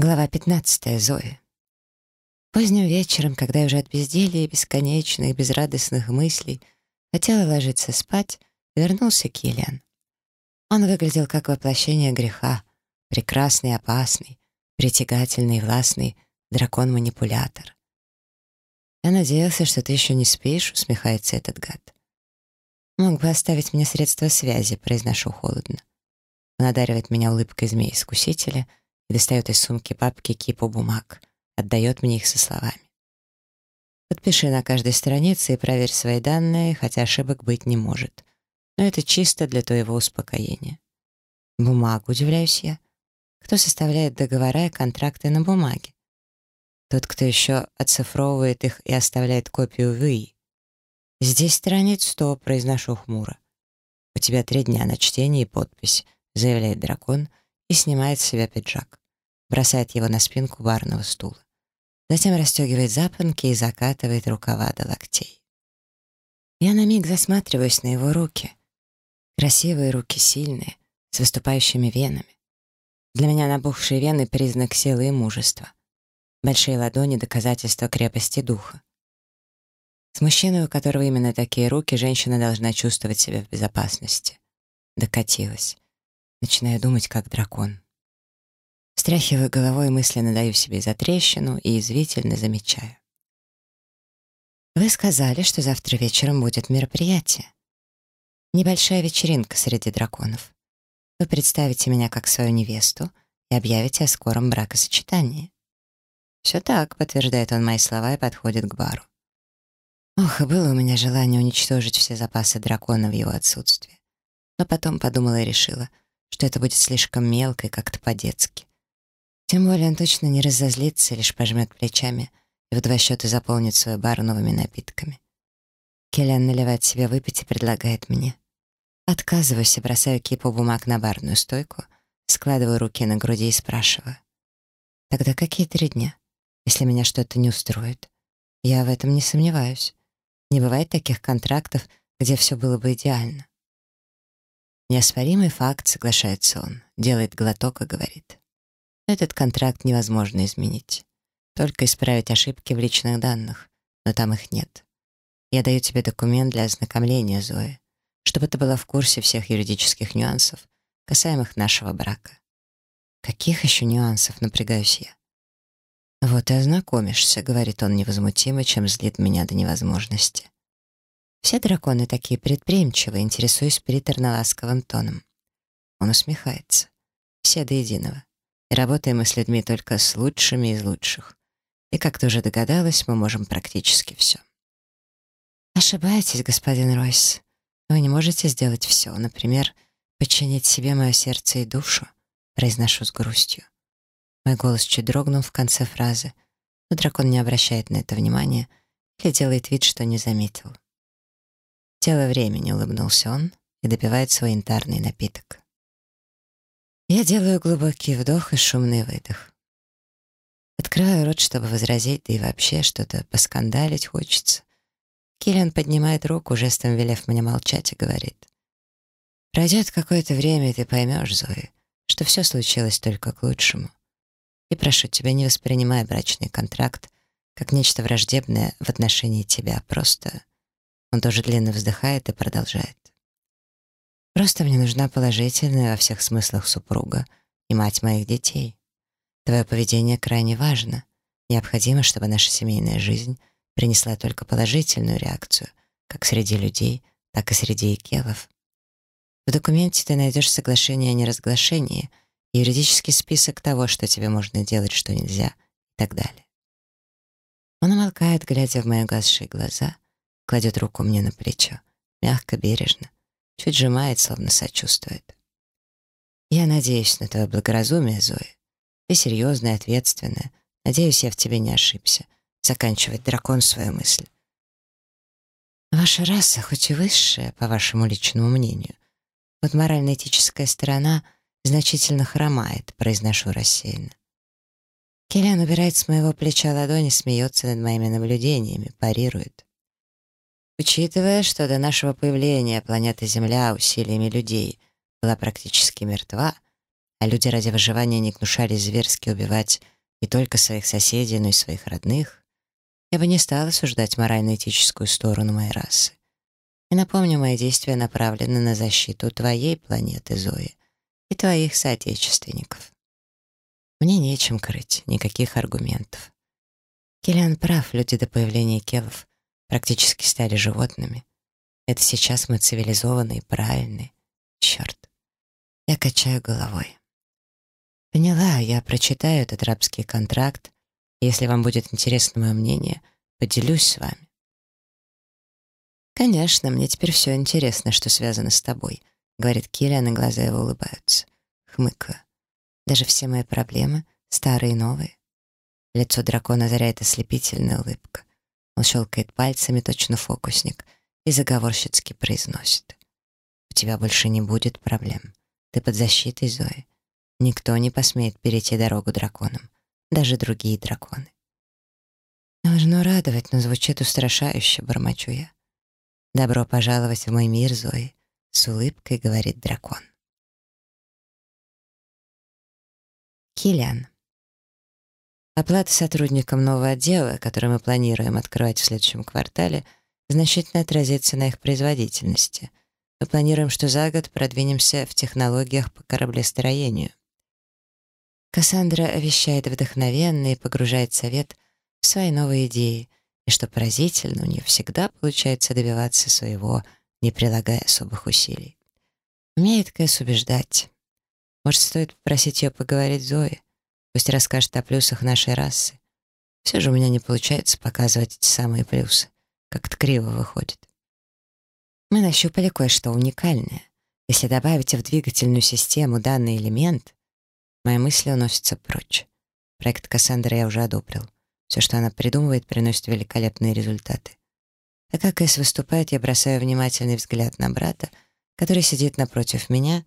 Глава 15. Зои. Поздним вечером, когда я уже от безделья и бесконечных, безрадостных мыслей хотела ложиться спать, вернулся Киллиан. Он выглядел как воплощение греха, прекрасный, опасный, притягательный, властный дракон-манипулятор. «Я надеялся, что ты еще не спишь», — усмехается этот гад. «Мог бы оставить мне средства связи», — произношу холодно. Он одаривает меня улыбкой змеи-искусителя — достает из сумки папки кипу бумаг, отдает мне их со словами. Подпиши на каждой странице и проверь свои данные, хотя ошибок быть не может. Но это чисто для твоего успокоения. Бумагу, удивляюсь я. Кто составляет договора и контракты на бумаге? Тот, кто еще оцифровывает их и оставляет копию вы. Здесь страниц сто, произношу хмуро. У тебя три дня на чтение и подпись, заявляет дракон и снимает с себя пиджак. Бросает его на спинку барного стула. Затем расстегивает запонки и закатывает рукава до локтей. Я на миг засматриваюсь на его руки. Красивые руки, сильные, с выступающими венами. Для меня набухшие вены — признак силы и мужества. Большие ладони — доказательство крепости духа. С мужчиной, у которого именно такие руки, женщина должна чувствовать себя в безопасности. Докатилась. Начинаю думать, как дракон. Стряхиваю головой, мысленно даю себе за трещину и извительно замечаю. Вы сказали, что завтра вечером будет мероприятие. Небольшая вечеринка среди драконов. Вы представите меня как свою невесту и объявите о скором бракосочетании. «Все так», — подтверждает он мои слова и подходит к бару. Ох, было у меня желание уничтожить все запасы дракона в его отсутствие. Но потом подумала и решила — что это будет слишком мелко и как-то по-детски. Тем более он точно не разозлится, лишь пожмет плечами и в два счета заполнит свой бар новыми напитками. Келлиан наливает себе выпить и предлагает мне. Отказываюсь и бросаю кипу бумаг на барную стойку, складываю руки на груди и спрашиваю. «Тогда какие три дня, если меня что-то не устроит?» Я в этом не сомневаюсь. Не бывает таких контрактов, где все было бы идеально. Неоспоримый факт, соглашается он, делает глоток и говорит. Этот контракт невозможно изменить. Только исправить ошибки в личных данных, но там их нет. Я даю тебе документ для ознакомления, Зои, чтобы ты была в курсе всех юридических нюансов, касаемых нашего брака. Каких еще нюансов, напрягаюсь я? «Вот и ознакомишься», — говорит он невозмутимо, чем злит меня до невозможности. Все драконы такие предприимчивые, интересуясь приторно-ласковым тоном. Он усмехается. Все до единого. И работаем мы с людьми только с лучшими из лучших. И, как ты уже догадалась, мы можем практически все. Ошибаетесь, господин Ройс. Вы не можете сделать все. Например, подчинить себе мое сердце и душу, произношу с грустью. Мой голос чуть дрогнул в конце фразы, но дракон не обращает на это внимания или делает вид, что не заметил. «Тело времени», — улыбнулся он и допивает свой янтарный напиток. Я делаю глубокий вдох и шумный выдох. Открываю рот, чтобы возразить, да и вообще что-то поскандалить хочется. Киллиан поднимает руку, жестом велев мне молчать, и говорит. «Пройдет какое-то время, и ты поймешь, Зои, что все случилось только к лучшему. И прошу тебя, не воспринимай брачный контракт как нечто враждебное в отношении тебя, просто он тоже длинно вздыхает и продолжает. «Просто мне нужна положительная во всех смыслах супруга и мать моих детей. Твое поведение крайне важно. Необходимо, чтобы наша семейная жизнь принесла только положительную реакцию, как среди людей, так и среди икелов. В документе ты найдешь соглашение о неразглашении юридический список того, что тебе можно делать, что нельзя, и так далее. Он умолкает, глядя в мои гасшие глаза — кладет руку мне на плечо, мягко, бережно, чуть сжимает, словно сочувствует. «Я надеюсь на твое благоразумие, Зоя. Ты серьезная, ответственная. Надеюсь, я в тебе не ошибся», — заканчивает дракон свою мысль. «Ваша раса, хоть и высшая, по вашему личному мнению, вот морально-этическая сторона значительно хромает», — произношу рассеянно. Келлиан убирает с моего плеча ладони, смеется над моими наблюдениями, парирует. Учитывая, что до нашего появления планета Земля усилиями людей была практически мертва, а люди ради выживания не гнушались зверски убивать не только своих соседей, но и своих родных, я бы не стала осуждать морально-этическую сторону моей расы. И напомню, мои действия направлены на защиту твоей планеты, Зои, и твоих соотечественников. Мне нечем крыть, никаких аргументов. Киллиан прав, люди до появления келов практически стали животными. Это сейчас мы цивилизованные, правильные. Черт. Я качаю головой. Поняла, я прочитаю этот рабский контракт. Если вам будет интересно мое мнение, поделюсь с вами. «Конечно, мне теперь все интересно, что связано с тобой», — говорит Киллиан, и глаза его улыбаются. Хмыкаю. Даже все мои проблемы, старые и новые. Лицо дракона озаряет ослепительная улыбка. Он щелкает пальцами, точно фокусник, и заговорщицки произносит. «У тебя больше не будет проблем. Ты под защитой Зои. Никто не посмеет перейти дорогу драконам, даже другие драконы. Должно радовать, но звучит устрашающе, бормочу я. «Добро пожаловать в мой мир, Зои», — с улыбкой говорит дракон. Киллиан. Оплата сотрудникам нового отдела, который мы планируем открывать в следующем квартале, значительно отразится на их производительности. Мы планируем, что за год продвинемся в технологиях по кораблестроению. Кассандра вещает вдохновенно и погружает совет в свои новые идеи, и что поразительно, у нее всегда получается добиваться своего, не прилагая особых усилий. Умеет Кэс убеждать. Может, стоит попросить ее поговорить с Зоей? Пусть расскажет о плюсах нашей расы. Все же у меня не получается показывать эти самые плюсы. Как-то криво выходит. Мы нащупали кое-что уникальное. Если добавить в двигательную систему данный элемент, Мои мысли уносятся прочь. Проект Кассандры я уже одобрил. Все, что она придумывает, приносит великолепные результаты. Так как Эс выступает, я бросаю внимательный взгляд на брата, который сидит напротив меня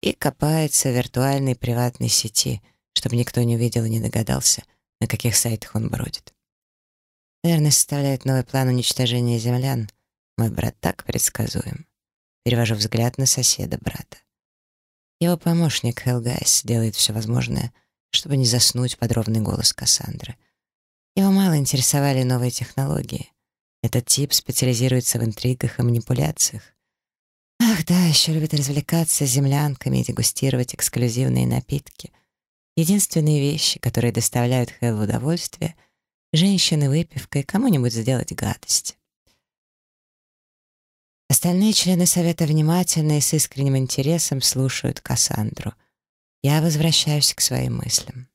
и копается в виртуальной приватной сети, чтобы никто не увидел и не догадался, на каких сайтах он бродит. Наверное, составляет новый план уничтожения землян. Мой брат так предсказуем. Перевожу взгляд на соседа брата. Его помощник Хелгайс делает все возможное, чтобы не заснуть под ровный голос Кассандры. Его мало интересовали новые технологии. Этот тип специализируется в интригах и манипуляциях. Ах да, еще любит развлекаться землянками и дегустировать эксклюзивные напитки. Единственные вещи, которые доставляют Хелл удовольствие — женщины, выпивка и кому-нибудь сделать гадость. Остальные члены совета внимательно и с искренним интересом слушают Кассандру. Я возвращаюсь к своим мыслям.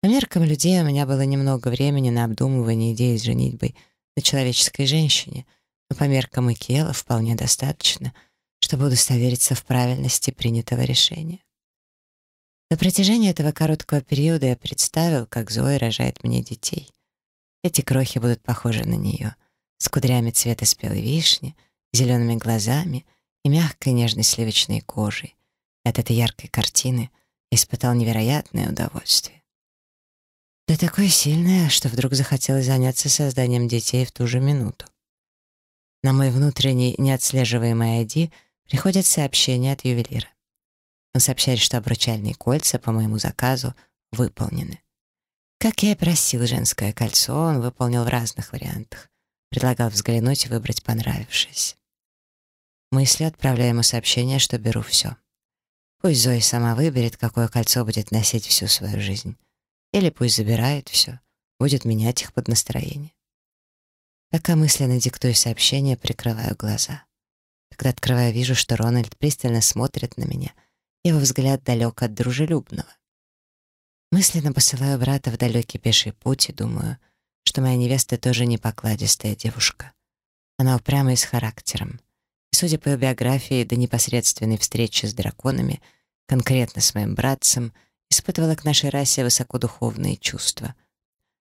По меркам людей у меня было немного времени на обдумывание идеи с женитьбой на человеческой женщине, но по меркам Икела вполне достаточно, чтобы удостовериться в правильности принятого решения. На протяжении этого короткого периода я представил, как Зоя рожает мне детей. Эти крохи будут похожи на нее — с кудрями цвета спелой вишни, зелеными глазами и мягкой нежной сливочной кожей. От этой яркой картины испытал невероятное удовольствие. Да такое сильное, что вдруг захотелось заняться созданием детей в ту же минуту. На мой внутренний неотслеживаемый ID приходят сообщения от ювелира. Он сообщает, что обручальные кольца по моему заказу выполнены. Как я и просил, женское кольцо он выполнил в разных вариантах. Предлагал взглянуть и выбрать понравившееся. Мыслью отправляю ему сообщение, что беру все. Пусть Зоя сама выберет, какое кольцо будет носить всю свою жизнь. Или пусть забирает все, будет менять их под настроение. Пока мысленно диктую сообщение, прикрываю глаза. Когда открываю, вижу, что Рональд пристально смотрит на меня. Его взгляд далек от дружелюбного. Мысленно посылаю брата в далекий пеший путь и думаю — что моя невеста тоже не покладистая девушка. Она упрямая с характером. И, судя по ее биографии, до непосредственной встречи с драконами, конкретно с моим братцем, испытывала к нашей расе высокодуховные чувства.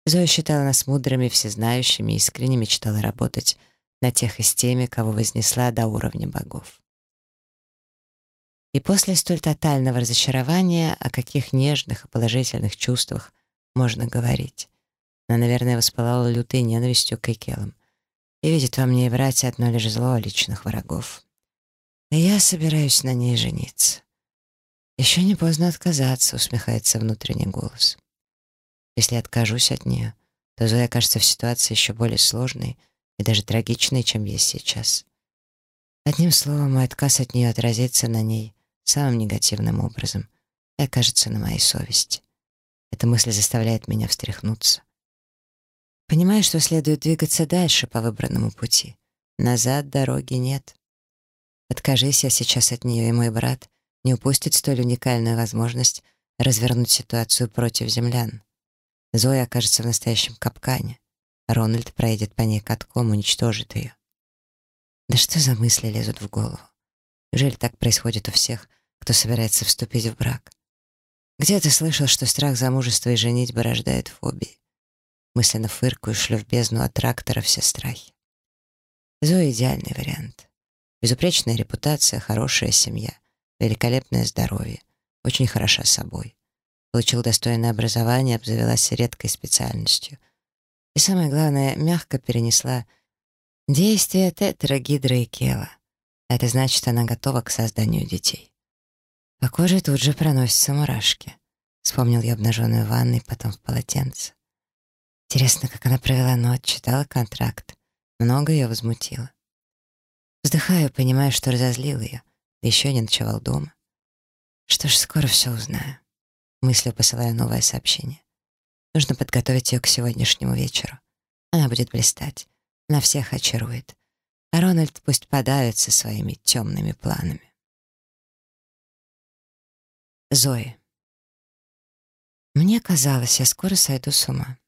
Зоя считала нас мудрыми, всезнающими искренне мечтала работать на тех и с теми, кого вознесла до уровня богов. И после столь тотального разочарования о каких нежных и положительных чувствах можно говорить? Она, наверное, воспылала лютой ненавистью к Экелам. И видит во мне и братья одно лишь зло личных врагов. И я собираюсь на ней жениться. Еще не поздно отказаться, усмехается внутренний голос. Если откажусь от нее, то Зоя окажется в ситуации еще более сложной и даже трагичной, чем есть сейчас. Одним словом, мой отказ от нее отразится на ней самым негативным образом и окажется на моей совести. Эта мысль заставляет меня встряхнуться. Понимаю, что следует двигаться дальше по выбранному пути. Назад дороги нет. Откажись я сейчас от нее, и мой брат не упустит столь уникальную возможность развернуть ситуацию против землян. Зоя окажется в настоящем капкане. Рональд проедет по ней катком, уничтожит ее. Да что за мысли лезут в голову? Неужели так происходит у всех, кто собирается вступить в брак? Где ты слышал, что страх замужества и женитьбы рождает фобии? Мысленно фыркаю, шлю в бездну от трактора все страхи. Зоя — идеальный вариант. Безупречная репутация, хорошая семья, великолепное здоровье, очень хороша собой получил достойное образование, обзавелась редкой специальностью. И самое главное, мягко перенесла действие тетрагидрокела. Это значит, она готова к созданию детей. По коже тут же проносятся мурашки. Вспомнил я обнаженную ванной, потом в полотенце. Интересно, как она провела ночь, читала контракт. Много ее возмутило. Вздыхаю, понимая, что разозлил ее, еще не ночевал дома. Что ж, скоро все узнаю. Мыслью посылаю новое сообщение. Нужно подготовить ее к сегодняшнему вечеру. Она будет блистать. Она всех очарует. Рональд пусть подавится своими темными планами. Зои. Мне казалось, я скоро сойду с ума.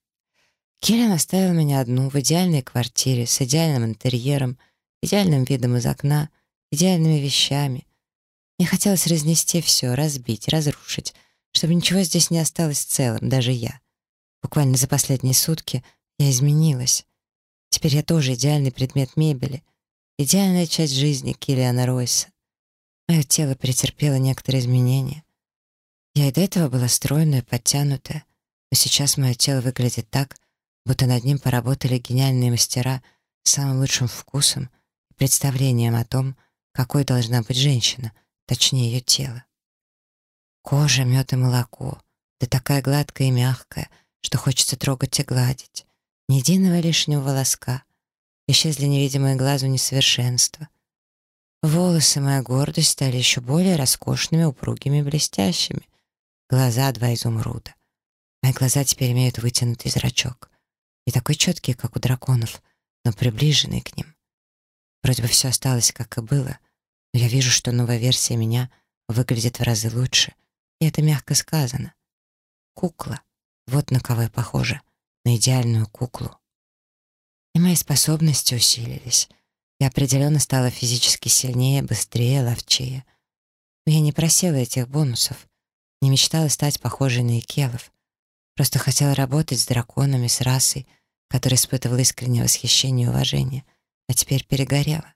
Келлен оставил меня одну в идеальной квартире с идеальным интерьером, идеальным видом из окна, идеальными вещами. Мне хотелось разнести все, разбить, разрушить, чтобы ничего здесь не осталось целым, даже я. Буквально за последние сутки я изменилась. Теперь я тоже идеальный предмет мебели, идеальная часть жизни Киллиана Ройса. Мое тело претерпело некоторые изменения. Я и до этого была стройная, подтянутая, но сейчас мое тело выглядит так, будто над ним поработали гениальные мастера с самым лучшим вкусом и представлением о том, какой должна быть женщина, точнее ее тело. Кожа, мед и молоко. Да такая гладкая и мягкая, что хочется трогать и гладить. Ни единого лишнего волоска. Исчезли невидимые глазу несовершенства. Волосы, моя гордость, стали еще более роскошными, упругими и блестящими. Глаза — два изумруда. Мои глаза теперь имеют вытянутый зрачок. Не такой четкий, как у драконов, но приближенный к ним. Вроде бы все осталось, как и было, но я вижу, что новая версия меня выглядит в разы лучше — и это мягко сказано. Кукла. Вот на кого я похожа. На идеальную куклу. И мои способности усилились. Я определенно стала физически сильнее, быстрее, ловчее. Но я не просила этих бонусов. Не мечтала стать похожей на Икелов. Просто хотела работать с драконами, с расой, которая испытывала искреннее восхищение и уважение, а теперь перегорела.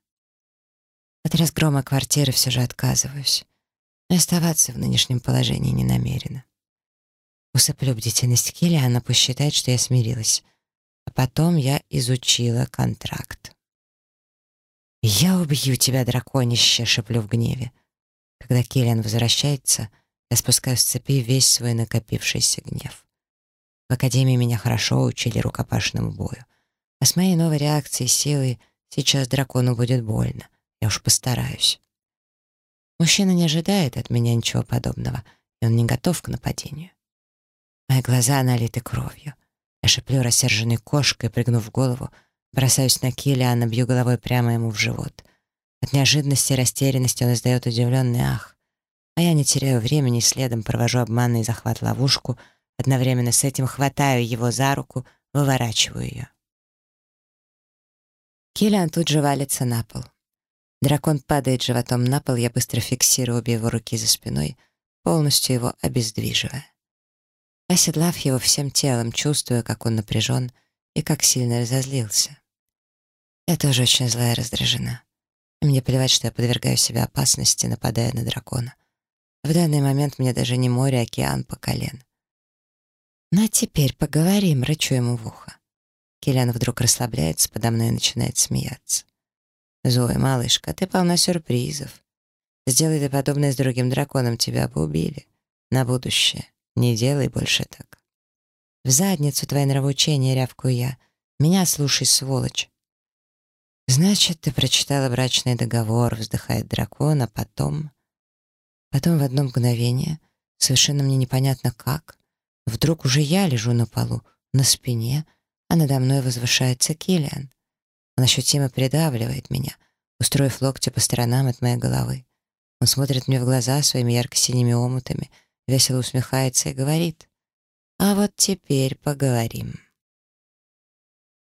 От разгрома квартиры все же отказываюсь но оставаться в нынешнем положении не намерена. Усыплю бдительность Келли, она посчитает, что я смирилась. А потом я изучила контракт. «Я убью тебя, драконище!» — шеплю в гневе. Когда Киллиан возвращается, я спускаю с цепи весь свой накопившийся гнев. В академии меня хорошо учили рукопашному бою. А с моей новой реакцией силой сейчас дракону будет больно. Я уж постараюсь. Мужчина не ожидает от меня ничего подобного, и он не готов к нападению. Мои глаза налиты кровью. Я шеплю рассерженной кошкой, пригнув голову, бросаюсь на Киллиана, бью головой прямо ему в живот. От неожиданности и растерянности он издает удивленный ах. А я не теряю времени следом провожу обманный захват-ловушку, одновременно с этим хватаю его за руку, выворачиваю ее. Киллиан тут же валится на пол. Дракон падает животом на пол, я быстро фиксирую обе его руки за спиной, полностью его обездвиживая. Оседлав его всем телом, чувствуя, как он напряжен и как сильно разозлился. Я тоже очень злая и раздражена. Мне плевать, что я подвергаю себя опасности, нападая на дракона. В данный момент мне даже не море, а океан по колен. «Ну а теперь поговорим», — рычу ему в ухо. Киллиан вдруг расслабляется подо мной начинает смеяться. «Зоя, малышка, ты полна сюрпризов. Сделай ты подобное с другим драконом, тебя бы убили. На будущее. Не делай больше так. В задницу твои нравоучения, рявкую я. Меня слушай, сволочь. Значит, ты прочитала брачный договор, вздыхает дракон, а потом... Потом в одно мгновение, совершенно мне непонятно как, вдруг уже я лежу на полу, на спине, а надо мной возвышается Киллиан. Он ощутимо придавливает меня, устроив локти по сторонам от моей головы. Он смотрит мне в глаза своими ярко-синими омутами, весело усмехается и говорит, «А вот теперь поговорим».